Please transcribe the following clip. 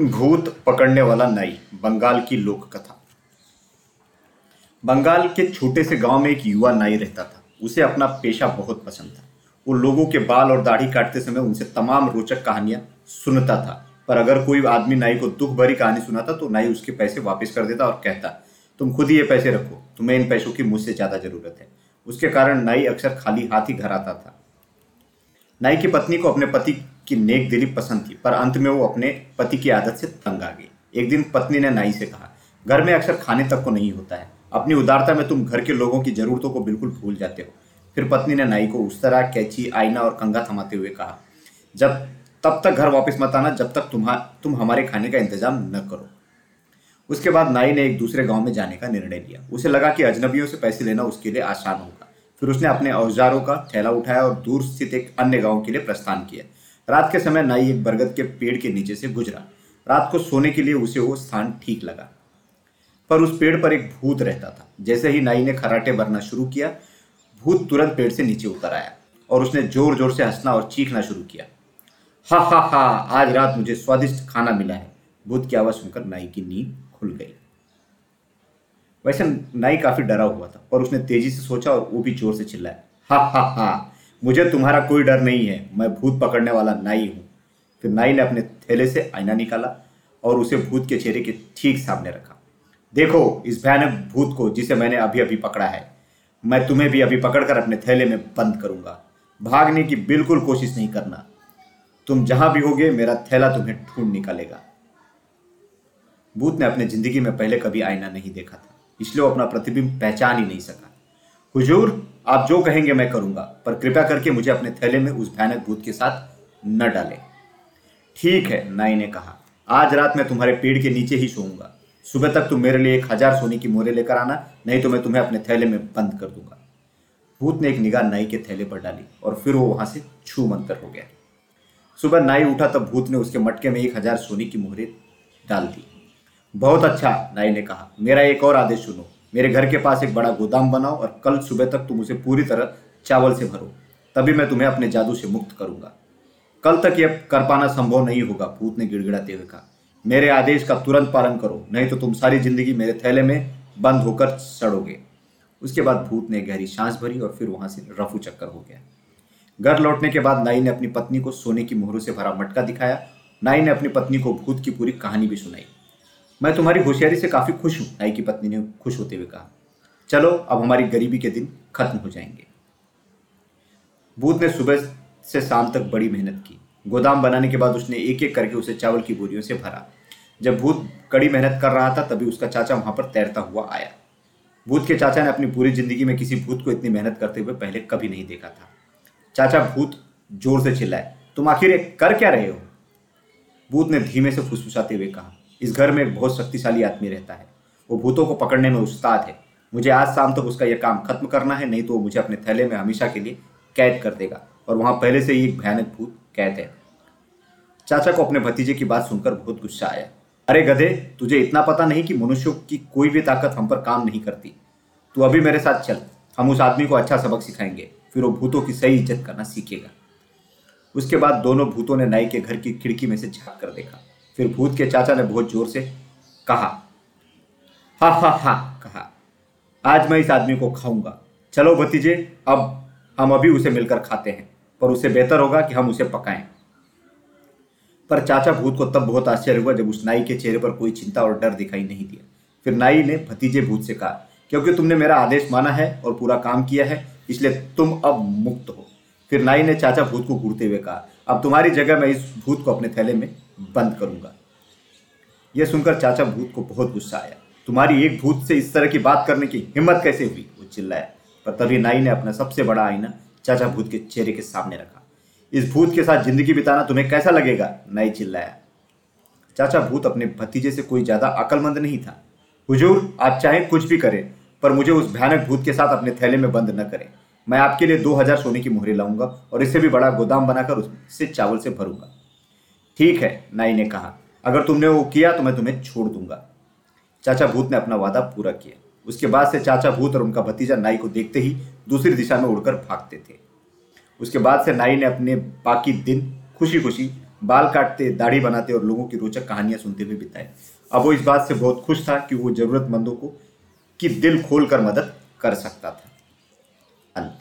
भूत पकड़ने वाला नाई, बंगाल की लोक कथा बंगाल के छोटे से गाँव में एक युवा नाई रहता था। उसे अपना पेशा बहुत पसंद था। वो लोगों के बाल और दाढ़ी काटते समय उनसे तमाम रोचक कहानियाँ सुनता था। पर अगर कोई आदमी नाई को दुख भरी कहानी सुनाता तो नाई उसके पैसे वापस कर देता और कहता, तुम खुद ही ये पैसे रखो। तुम्हें इन पैसों की मुझसे ज़्यादा ज़रूरत है। उसके कारण नाई अक्सर खाली हाथ ही घर आता था। नाई की पत्नी को अपने पति की नेक दिली पसंद थी, पर अंत में वो अपने पति की आदत से तंग आ गई। एक दिन पत्नी ने नाई से कहा, घर में अक्सर खाने तक को नहीं होता है। अपनी उदारता में तुम घर के लोगों की जरूरतों को बिल्कुल भूल जाते हो। फिर पत्नी ने नाई को उस तरह कैची, आईना और कंगा थमाते हुए कहा, जब, तब तक घर वापस मत आना, जब तक तुम्हा, तुम हमारे खाने का इंतज़ाम न करो। उसके बाद नाई ने एक दूसरे गाँव में जाने का निर्णय लिया। उसे लगा कि अजनबियों से पैसे लेना उसके लिए आसान होगा। फिर उसने अपने औजारों का थैला उठाया और दूर स्थित एक अन्य गाँव के लिए प्रस्थान किया। रात के समय नाई एक बरगद के पेड़ के नीचे से गुजरा। रात को सोने के लिए उसे वो स्थान ठीक लगा। पर उस पेड़ पर एक भूत रहता था। जैसे ही नाई ने खराटे भरना शुरू किया, भूत तुरंत पेड़ से नीचे उतर आया और उसने ज़ोर ज़ोर से हंसना और चीखना शुरू किया। हा हा हा, आज रात मुझे स्वादिष्ट खाना मिला है। भूत की आवाज़ सुनकर नाई की नींद खुल गई। वैसे नाई काफ़ी डरा हुआ था और उसने तेज़ी से सोचा और वो भी ज़ोर से चिल्लाया। हा हा हा मुझे तुम्हारा कोई डर नहीं है। मैं भूत पकड़ने वाला नाई हूँ। फिर नाई ने अपने थैले से आईना निकाला और उसे भूत के चेहरे के ठीक सामने रखा। देखो इस भयानक भूत को जिसे मैंने अभी अभी पकड़ा है। मैं तुम्हें भी अभी पकड़कर अपने थैले में बंद करूँगा। भागने की बिल्कुल कोशिश नहीं करना। तुम जहाँ भी होगे, मेरा थैला तुम्हें ढूंढ निकालेगा। भूत ने अपने ज़िंदगी में पहले कभी आईना नहीं देखा था। इसलिए वो अपना प्रतिबिंब पहचान ही नहीं सका। हुजूर आप जो कहेंगे मैं करूँगा, पर कृपया करके मुझे अपने थैले में उस भयानक भूत के साथ न डालें। ठीक है, नाई ने कहा, आज रात मैं तुम्हारे पेड़ के नीचे ही सोऊँगा। सुबह तक तुम मेरे लिए एक हज़ार सोने की मोरे लेकर आना, नहीं तो मैं तुम्हें अपने थैले में बंद कर दूँगा। भूत ने एक निगाह नाई के थैले पर डाली और फिर वो वहाँ से छू मंतर हो गया। सुबह नाई उठा तब भूत ने उसके मटके में एक हज़ार सोने की मोहरे डाल दी। बहुत अच्छा नाई ने कहा, मेरा एक और आदेश सुनो। मेरे घर के पास एक बड़ा गोदाम बनाओ और कल सुबह तक तुम उसे पूरी तरह चावल से भरो, तभी मैं तुम्हें अपने जादू से मुक्त करूँगा। कल तक यह कर पाना संभव नहीं होगा, भूत ने गिड़गिड़ाते हुए कहा। मेरे आदेश का तुरंत पालन करो, नहीं तो तुम सारी ज़िंदगी मेरे थैले में बंद होकर सड़ोगे। उसके बाद भूत ने गहरी सांस भरी और फिर वहाँ से रफू चक्कर हो गया। घर लौटने के बाद नाई ने अपनी पत्नी को सोने की मोहरों से भरा मटका दिखाया। नाई ने अपनी पत्नी को भूत की पूरी कहानी भी सुनाई। मैं तुम्हारी होशियारी से काफ़ी खुश हूँ, नाई की पत्नी ने खुश होते हुए कहा। चलो, अब हमारी गरीबी के दिन खत्म हो जाएँगे। बूथ ने सुबह से शाम तक बड़ी मेहनत की। गोदाम बनाने के बाद उसने एक एक करके उसे चावल की बोरियों से भरा। जब भूत कड़ी मेहनत कर रहा था, तभी उसका चाचा वहाँ पर तैरता हुआ आया। भूत के चाचा ने अपनी पूरी ज़िंदगी में किसी भूत को इतनी मेहनत करते हुए पहले कभी नहीं देखा था। चाचा भूत ज़ोर से चिल्लाए, तुम आखिर कर क्या रहे हो? भूत ने धीमे से फुसफुसाते हुए कहा इस घर में एक बहुत शक्तिशाली आदमी रहता है। वो भूतों को पकड़ने में उस्ताद है। मुझे आज शाम तक उसका यह काम खत्म करना है, नहीं तो वो मुझे अपने थैले में हमेशा के लिए कैद कर देगा। और वहाँ पहले से ही एक भयानक भूत कैद है। चाचा को अपने भतीजे की बात सुनकर बहुत गुस्सा आया। अरे गधे, तुझे इतना पता नहीं कि मनुष्यों की कोई भी ताकत हम पर काम नहीं करती। तू अभी मेरे साथ चल। हम उस आदमी को अच्छा सबक सिखाएँगे। फिर वो भूतों की सही इज़्ज़त करना सीखेगा। उसके बाद दोनों भूतों ने नाई के घर की खिड़की में से झाँक कर देखा। फिर भूत के चाचा ने बहुत ज़ोर से कहा, हा हा हा, कहा, आज मैं इस आदमी को खाऊँगा। चलो भतीजे, अब हम अभी उसे मिलकर खाते हैं, पर उससे बेहतर होगा कि हम उसे पकाएँ। पर चाचा भूत को तब बहुत आश्चर्य हुआ जब उस नाई के चेहरे पर कोई चिंता और डर दिखाई नहीं दिया। फिर नाई ने भतीजे भूत से कहा, क्योंकि तुमने मेरा आदेश माना है और पूरा काम किया है, इसलिए तुम अब मुक्त हो। फिर नाई ने चाचा भूत को घूरते हुए कहा, अब तुम्हारी जगह मैं इस भूत को अपने थैले में बंद करूँगा। यह सुनकर चाचा भूत को बहुत गुस्सा आया। तुम्हारी एक भूत से इस तरह की बात करने की हिम्मत कैसे हुई? वो चिल्लाया। पर तभी नाई ने अपना सबसे बड़ा आईना चाचा भूत के चेहरे के सामने रखा। इस भूत के साथ ज़िंदगी बिताना तुम्हें कैसा लगेगा? नाई चिल्लाया। चाचा भूत अपने भतीजे से कोई ज़्यादा अकलमंद नहीं था। हुजूर, आप चाहे कुछ भी करें, पर मुझे उस भयानक भूत के साथ अपने थैले में बंद न करें। मैं आपके लिए दो हज़ार सोने की मोहरे लाऊँगा और इससे भी बड़ा गोदाम बनाकर उससे चावल से भरूँगा। ठीक है, नाई ने कहा, अगर तुमने वो किया तो मैं तुम्हें छोड़ दूँगा। चाचा भूत ने अपना वादा पूरा किया। उसके बाद से चाचा भूत और उनका भतीजा नाई को देखते ही दूसरी दिशा में उड़कर भागते थे। उसके बाद से नाई ने अपने बाकी दिन खुशी खुशी बाल काटते, दाढ़ी बनाते और लोगों की रोचक कहानियाँ सुनते हुए बिताए। अब वो इस बात से बहुत खुश था कि वो जरूरतमंदों को, कि दिल खोल कर मदद कर सकता था। अंत।